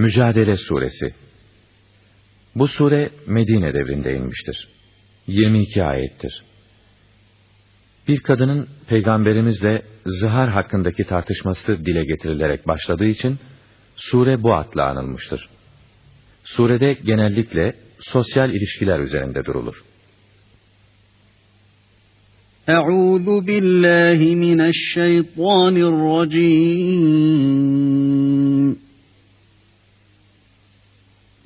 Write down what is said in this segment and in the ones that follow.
Mücadele Suresi Bu sure Medine devrinde inmiştir. 22 ayettir. Bir kadının peygamberimizle zihar hakkındaki tartışması dile getirilerek başladığı için sure bu adla anılmıştır. Surede genellikle sosyal ilişkiler üzerinde durulur. Euzu billahi mineşşeytanirracim.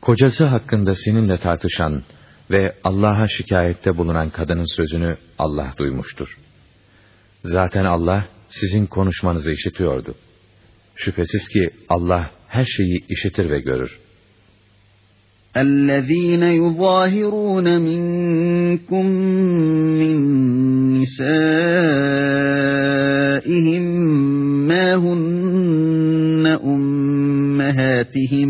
Kocası hakkında seninle tartışan ve Allah'a şikayette bulunan kadının sözünü Allah duymuştur. Zaten Allah sizin konuşmanızı işitiyordu. Şüphesiz ki Allah her şeyi işitir ve görür. اَلَّذ۪ينَ يُظَاهِرُونَ مِنْكُمْ مِنْ نِسَائِهِمْ مَا هُنَّ أُمَّهَاتِهِمْ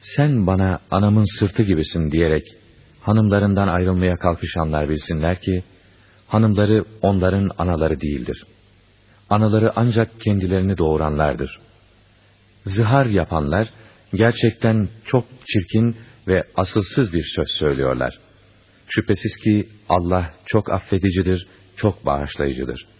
sen bana anamın sırtı gibisin diyerek hanımlarından ayrılmaya kalkışanlar bilsinler ki, hanımları onların anaları değildir. Anaları ancak kendilerini doğuranlardır. Zihar yapanlar, gerçekten çok çirkin ve asılsız bir söz söylüyorlar. Şüphesiz ki Allah çok affedicidir, çok bağışlayıcıdır.''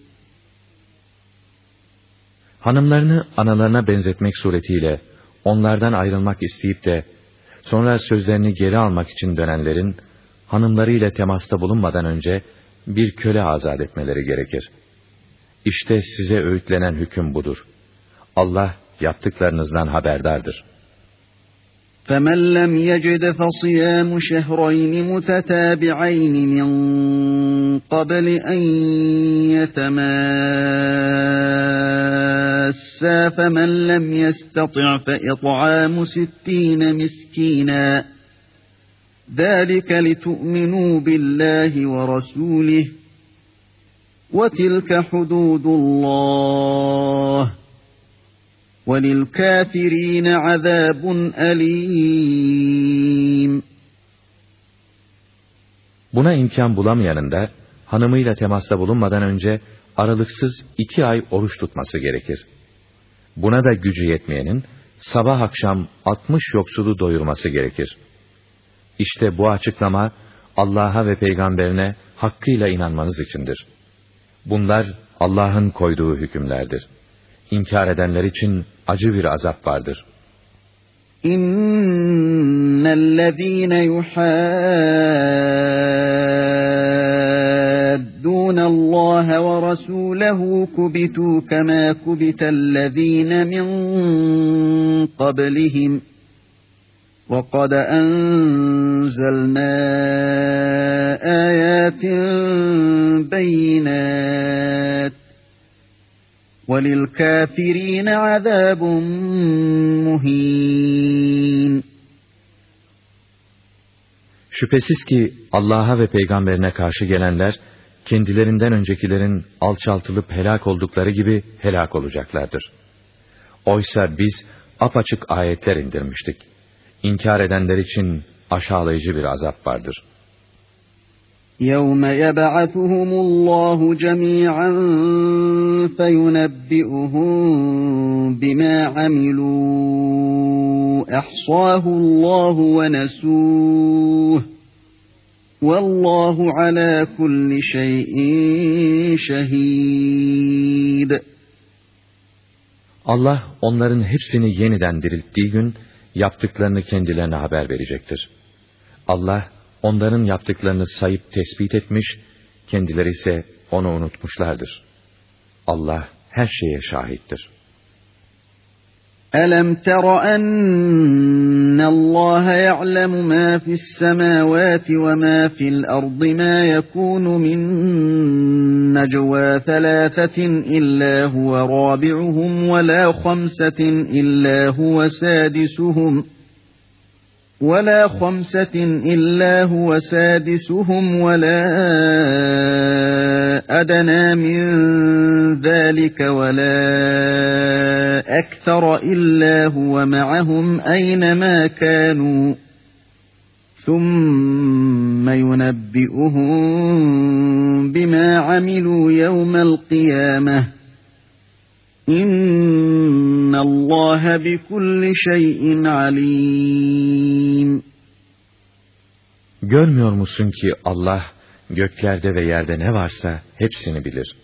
Hanımlarını analarına benzetmek suretiyle onlardan ayrılmak isteyip de sonra sözlerini geri almak için dönenlerin hanımlarıyla temasta bulunmadan önce bir köle azat etmeleri gerekir. İşte size öğütlenen hüküm budur. Allah yaptıklarınızdan haberdardır. فَمَنْ لَمْ يَجِدْ فَصِيَامُ شَهْرَيْنِ مُتَتَابِعَيْنِ مِنْ قَبْلِ أَنْ يَتَمَاسَّا فَمَنْ لَمْ يَسْتَطِعْ فَإِطْعَامُ سِتِّينَ مِسْكِينًا ذَلِكَ لِتُؤْمِنُوا بِاللَّهِ وَرَسُولِهِ وَتِلْكَ حُدُودُ اللَّهِ وَلِلْكَافِرِينَ عَذَابٌ أَلِيمٌ Buna imkan bulamayanın da hanımıyla temasta bulunmadan önce aralıksız iki ay oruç tutması gerekir. Buna da gücü yetmeyenin sabah akşam 60 yoksulu doyurması gerekir. İşte bu açıklama Allah'a ve peygamberine hakkıyla inanmanız içindir. Bunlar Allah'ın koyduğu hükümlerdir. İnkar edenler için acı bir azap vardır. İnnellezîne yuhâddûne Allah ve rasûlehu kubitu kemâ kubitellezîne min qablihim. وَقَدْ أَنزَلْنَا آيَاتٍ بَيِّنَاتٍ وَلِلْكَافِرِينَ عَذَابٌ مُهِينٌ Şüphesiz ki Allah'a ve peygamberine karşı gelenler, kendilerinden öncekilerin alçaltılıp helak oldukları gibi helak olacaklardır. Oysa biz apaçık ayetler indirmiştik. inkar edenler için aşağılayıcı bir azap vardır. يَوْمَ يَبْعَثُهُمُ اللّٰهُ جَمِيعًا فَيُنَبِّئُهُم بِمَا عَمِلُوا اَحْصَاهُ اللّٰهُ وَنَسُوهُ Vallahu ala kulli şeyin şehid. Allah onların hepsini yeniden dirilttiği gün yaptıklarını kendilerine haber verecektir. Allah onların yaptıklarını sayıp tespit etmiş, kendileri ise onu unutmuşlardır. Allah her şeye şahittir. أَلَمْ تَرَ أَنَّ اللَّهَ يَعْلَمُ مَا فِي السَّمَاوَاتِ وَمَا فِي الْأَرْضِ مَا يَكُونُ مِنْ نَجْوَى ثَلَاثَةٍ إِلَّا هُوَ رَابِعُهُمْ وَلَا خَمْسَةٍ إِلَّا هُوَ سَادِسُهُمْ ۚ ولا خمسة إلا هو سادسهم ولا أدنى من ذلك ولا أكثر إلا هو معهم أينما كانوا ثم ينبئهم بما عملوا يوم القيامة Allah bi kulli şeyin alim. Görmüyor musun ki Allah göklerde ve yerde ne varsa hepsini bilir.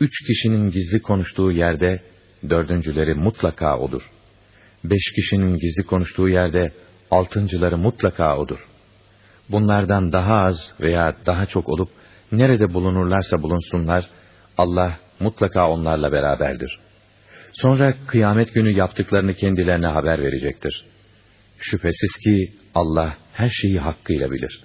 Üç kişinin gizli konuştuğu yerde dördüncüleri mutlaka odur. Beş kişinin gizli konuştuğu yerde altıncıları mutlaka odur. Bunlardan daha az veya daha çok olup nerede bulunurlarsa bulunsunlar Allah mutlaka onlarla beraberdir. Sonra kıyamet günü yaptıklarını kendilerine haber verecektir. Şüphesiz ki Allah her şeyi hakkıyla bilir.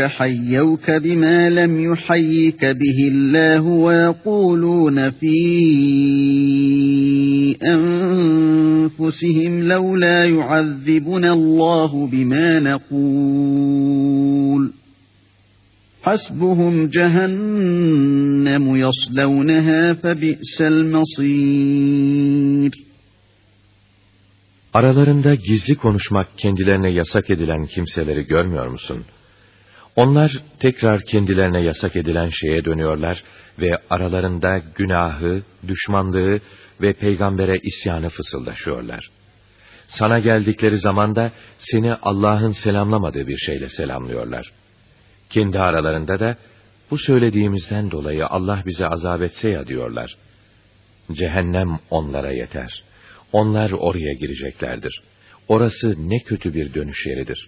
حَيَّوْكَ بِمَا لَمْ يُحَيِّكَ بِهِ اللَّهُ وَيَقُولُونَ فِي أَنفُسِهِمْ لَوْلَا يُعَذِّبُنَا اللَّهُ بِمَا نَقُولُ حَسْبُهُمْ جَهَنَّمُ يَصْلَوْنَهَا فَبِئْسَ الْمَصِيرُ Aralarında gizli konuşmak kendilerine yasak edilen kimseleri görmüyor musun? Onlar tekrar kendilerine yasak edilen şeye dönüyorlar ve aralarında günahı, düşmanlığı ve peygambere isyanı fısıldaşıyorlar. Sana geldikleri zaman da seni Allah'ın selamlamadığı bir şeyle selamlıyorlar. Kendi aralarında da bu söylediğimizden dolayı Allah bize azap etse ya diyorlar. Cehennem onlara yeter.'' Onlar oraya gireceklerdir. Orası ne kötü bir dönüş yeridir.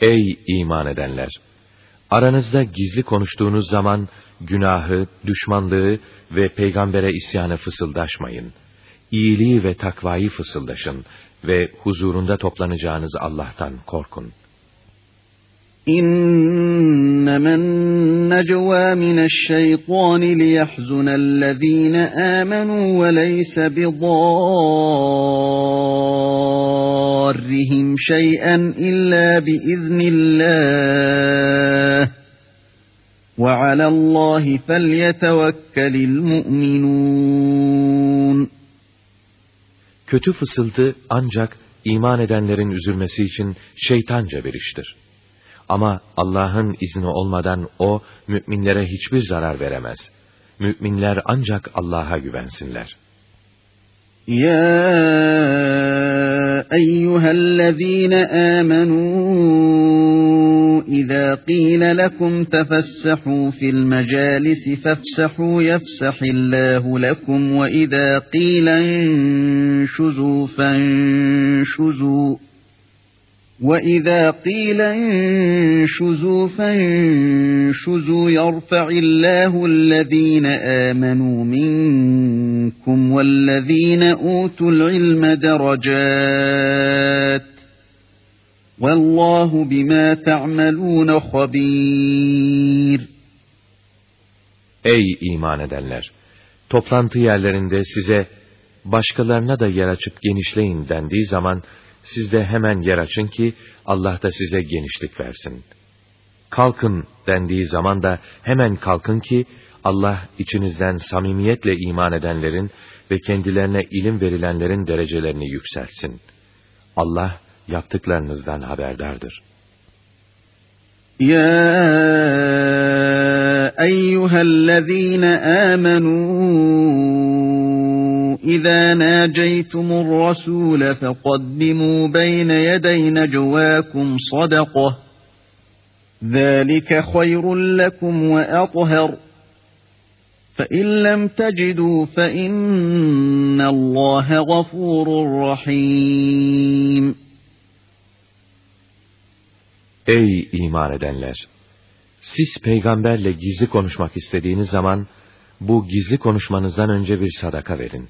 Ey iman edenler! Aranızda gizli konuştuğunuz zaman günahı, düşmanlığı ve peygambere isyanı fısıldaşmayın. İyiliği ve takvayı fısıldaşın ve huzurunda toplanacağınız Allah'tan korkun. إنما النجوى من الشيطان ليحزن الذين آمنوا وليس بضارهم شيئا إلا بإذن الله وعلى الله فليتوكل المؤمنون Kötü fısıltı ancak iman edenlerin üzülmesi için şeytanca bir iştir. Ama Allah'ın izni olmadan o, müminlere hiçbir zarar veremez. Müminler ancak Allah'a güvensinler. Ya أيها الذين آمنوا إذا قيل لكم تفسحوا في المجالس فافسحوا يفسح الله لكم وإذا قيل انشزوا فانشزوا. وَإِذَا قِيلَ انشُزُوا فَانشُزُوا يَرْفَعِ اللَّهُ الَّذِينَ آمَنُوا مِنكُمْ وَالَّذِينَ أُوتُوا الْعِلْمَ دَرَجَاتٍ وَاللّٰهُ بِمَا تَعْمَلُونَ خَبِيرٌ Ey iman edenler! Toplantı yerlerinde size başkalarına da yer açıp genişleyin dendiği zaman, siz de hemen yer açın ki Allah da size genişlik versin. Kalkın dendiği zaman da hemen kalkın ki Allah içinizden samimiyetle iman edenlerin ve kendilerine ilim verilenlerin derecelerini yükseltsin. Allah yaptıklarınızdan haberdardır. Ya eyyühellezîne âmenû إذا ناجيتم الرسول فقدموا بين يدي نجواكم صدقة ذلك خير لكم وأطهر فإن لم تجدوا فإن الله غفور رحيم Ey iman edenler! Siz peygamberle gizli konuşmak istediğiniz zaman, bu gizli konuşmanızdan önce bir sadaka verin.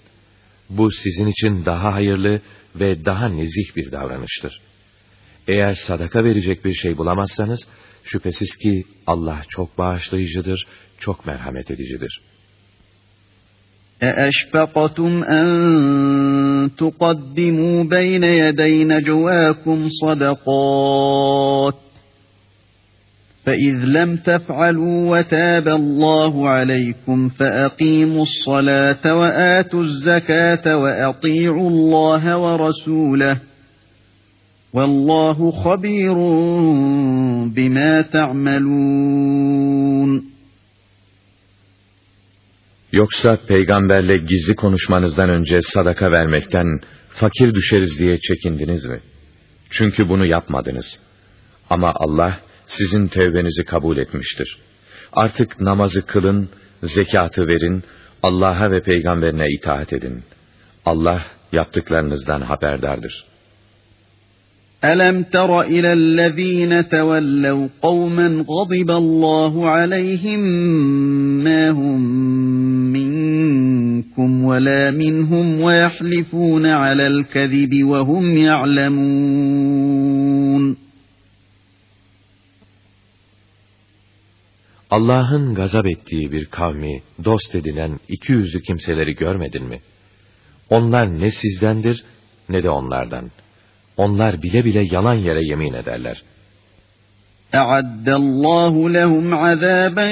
Bu sizin için daha hayırlı ve daha nezih bir davranıştır. Eğer sadaka verecek bir şey bulamazsanız, şüphesiz ki Allah çok bağışlayıcıdır, çok merhamet edicidir. أَأَشْفَقْتُمْ أَنْ تُقَدِّمُوا بَيْنَ يَدَيْ نَجْوَاكُمْ صَدَقَاتٍ فإذ لم تفعلوا وتاب الله عليكم فأقيموا الصلاة وآتوا الزكاة وأطيعوا الله ورسوله والله خبير بما تعملون Yoksa peygamberle gizli konuşmanızdan önce sadaka vermekten fakir düşeriz diye çekindiniz mi? Çünkü bunu yapmadınız. Ama Allah sizin tevbenizi kabul etmiştir. Artık namazı kılın, zekatı verin, Allah'a ve peygamberine itaat edin. Allah yaptıklarınızdan haberdardır. أَلَمْ تَرَ إِلَى الَّذ۪ينَ تَوَلَّوْا قَوْمًا غَضِبَ اللّٰهُ عَلَيْهِمْ مَا هُمْ مِنْكُمْ وَلَا مِنْهُمْ وَيَحْلِفُونَ عَلَى الْكَذِبِ وَهُمْ يَعْلَمُونَ Allah'ın gazap ettiği bir kavmi dost edinen iki yüzlü kimseleri görmedin mi? Onlar ne sizdendir ne de onlardan. Onlar bile bile yalan yere yemin ederler. اَعَدَّ اللّٰهُ لَهُمْ عَذَابًا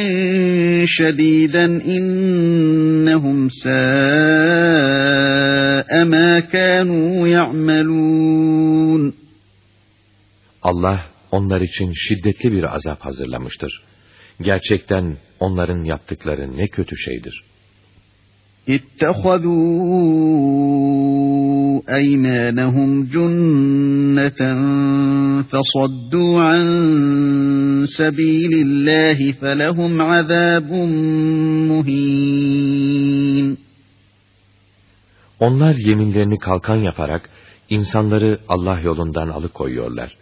شَد۪يدًا اِنَّهُمْ سَاءَ مَا كَانُوا يَعْمَلُونَ Allah onlar için şiddetli bir azap hazırlamıştır. Gerçekten onların yaptıkları ne kötü şeydir. اتخذوا أيمانهم جنة فصدوا عن سبيل الله فلهم عذاب مهين Onlar yeminlerini kalkan yaparak insanları Allah yolundan alıkoyuyorlar.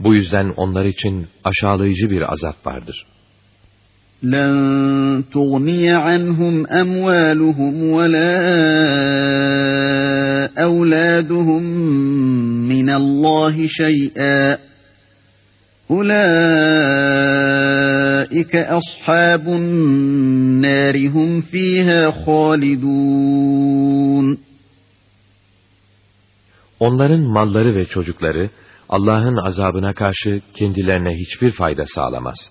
Bu yüzden onlar için aşağılayıcı bir azap vardır.'' لن تغني عنهم أموالهم ولا أولادهم من الله شيئا أولئك أصحاب النار هم فيها خالدون Onların malları ve çocukları Allah'ın azabına karşı kendilerine hiçbir fayda sağlamaz.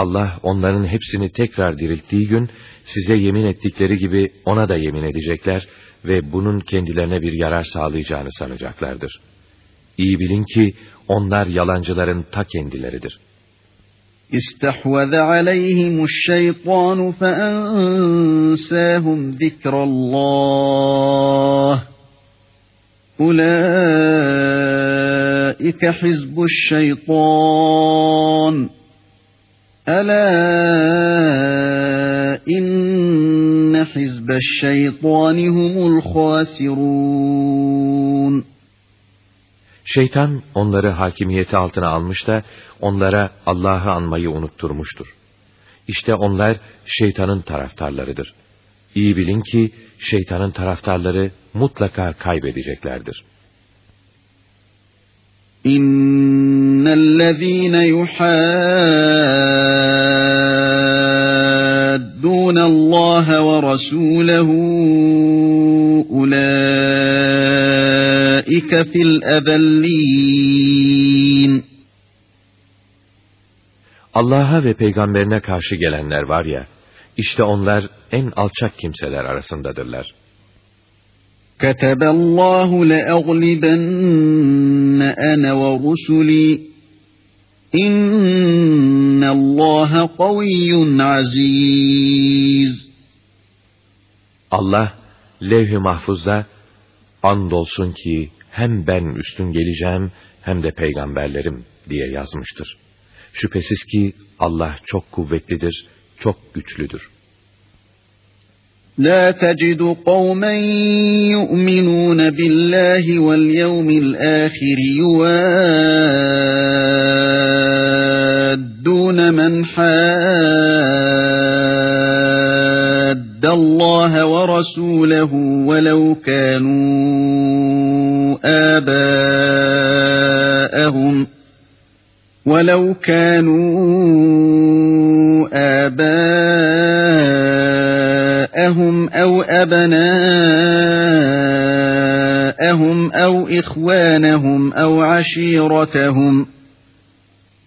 Allah onların hepsini tekrar dirilttiği gün size yemin ettikleri gibi ona da yemin edecekler ve bunun kendilerine bir yarar sağlayacağını sanacaklardır. İyi bilin ki onlar yalancıların ta kendileridir. İstehvez aleyhimuş şeytanu fe ensahum zikrallah. Ulaike hizbuş şeytan. Ela inne hizbeşşeytani humul hasirun. Şeytan onları hakimiyeti altına almış da onlara Allah'ı anmayı unutturmuştur. İşte onlar şeytanın taraftarlarıdır. İyi bilin ki şeytanın taraftarları mutlaka kaybedeceklerdir. İnnellezîne yuhâ Allah ve rasûlehu ulâike fil ezellîn. Allah'a ve peygamberine karşı gelenler var ya, işte onlar en alçak kimseler arasındadırlar. كَتَبَ اللّٰهُ لَأَغْلِبَنَّ أَنَا وَرُسُلِي اِنَّ اللّٰهَ قَوِيٌّ عَز۪يزٌ Allah, levh-i mahfuzda, andolsun ki hem ben üstün geleceğim hem de peygamberlerim diye yazmıştır. Şüphesiz ki Allah çok kuvvetlidir, çok güçlüdür. لا تجد قوما يؤمنون بالله واليوم الآخر يوادون من حاد الله ورسوله ولو كانوا آباءهم ولو كانوا آباءهم أو أبناءهم أو إخوانهم أو عشيرتهم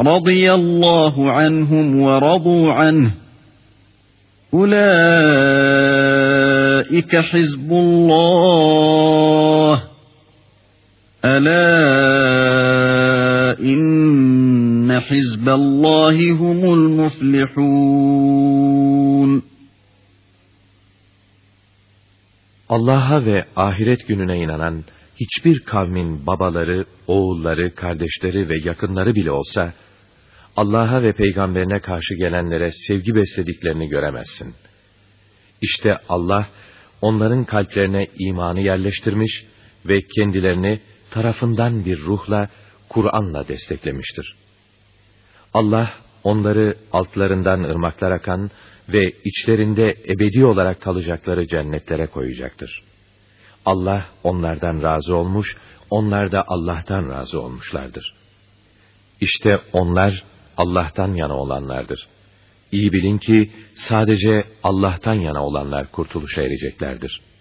radıyallahu anhum ve radu anh. Ulaike hizbullah. Ela inne hizballahi humul muflihun. Allah'a ve ahiret gününe inanan hiçbir kavmin babaları, oğulları, kardeşleri ve yakınları bile olsa, Allah'a ve peygamberine karşı gelenlere sevgi beslediklerini göremezsin. İşte Allah, onların kalplerine imanı yerleştirmiş ve kendilerini tarafından bir ruhla, Kur'an'la desteklemiştir. Allah, onları altlarından ırmaklar akan ve içlerinde ebedi olarak kalacakları cennetlere koyacaktır. Allah onlardan razı olmuş, onlar da Allah'tan razı olmuşlardır. İşte onlar Allah'tan yana olanlardır. İyi bilin ki sadece Allah'tan yana olanlar kurtuluşa ereceklerdir.''